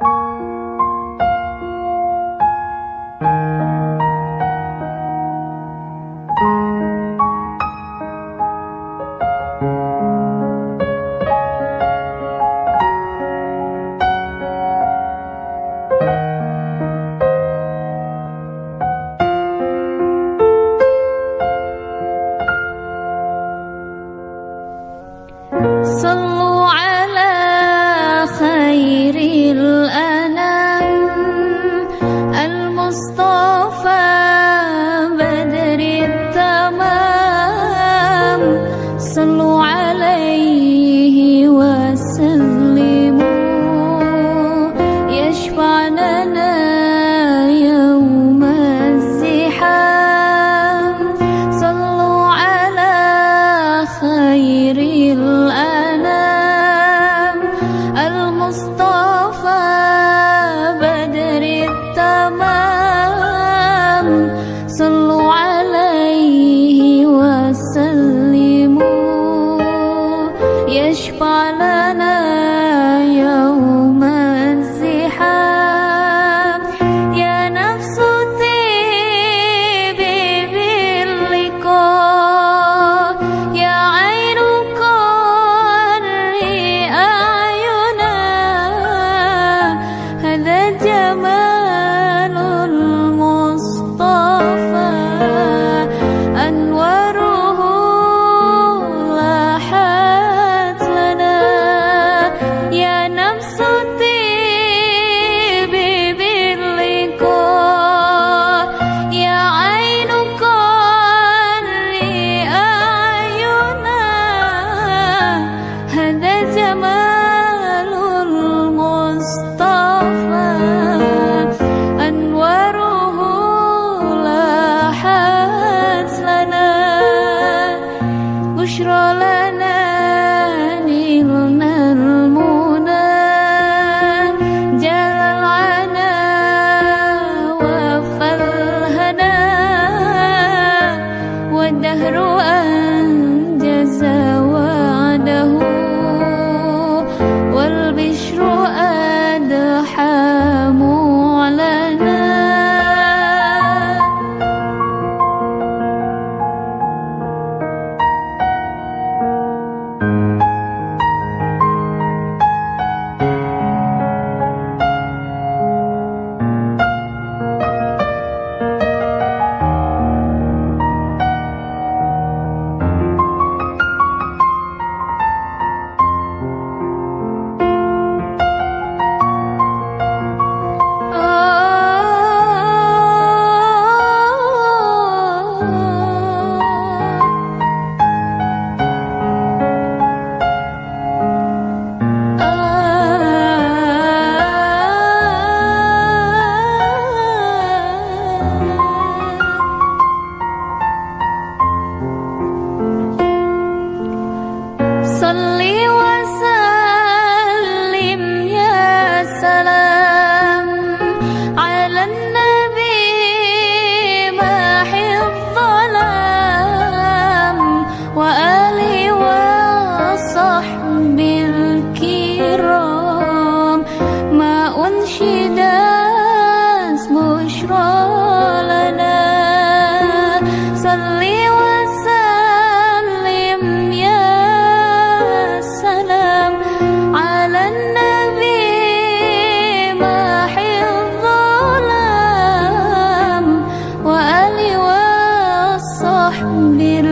you ما نام أعينا هذا جمال المصطفى أنواره لاحت لنا بشرى لنا صل وسلم يا سلام على النبي ماحي الظلام وآله وصحب الكرام. ما أنشدت بشرى trong đêm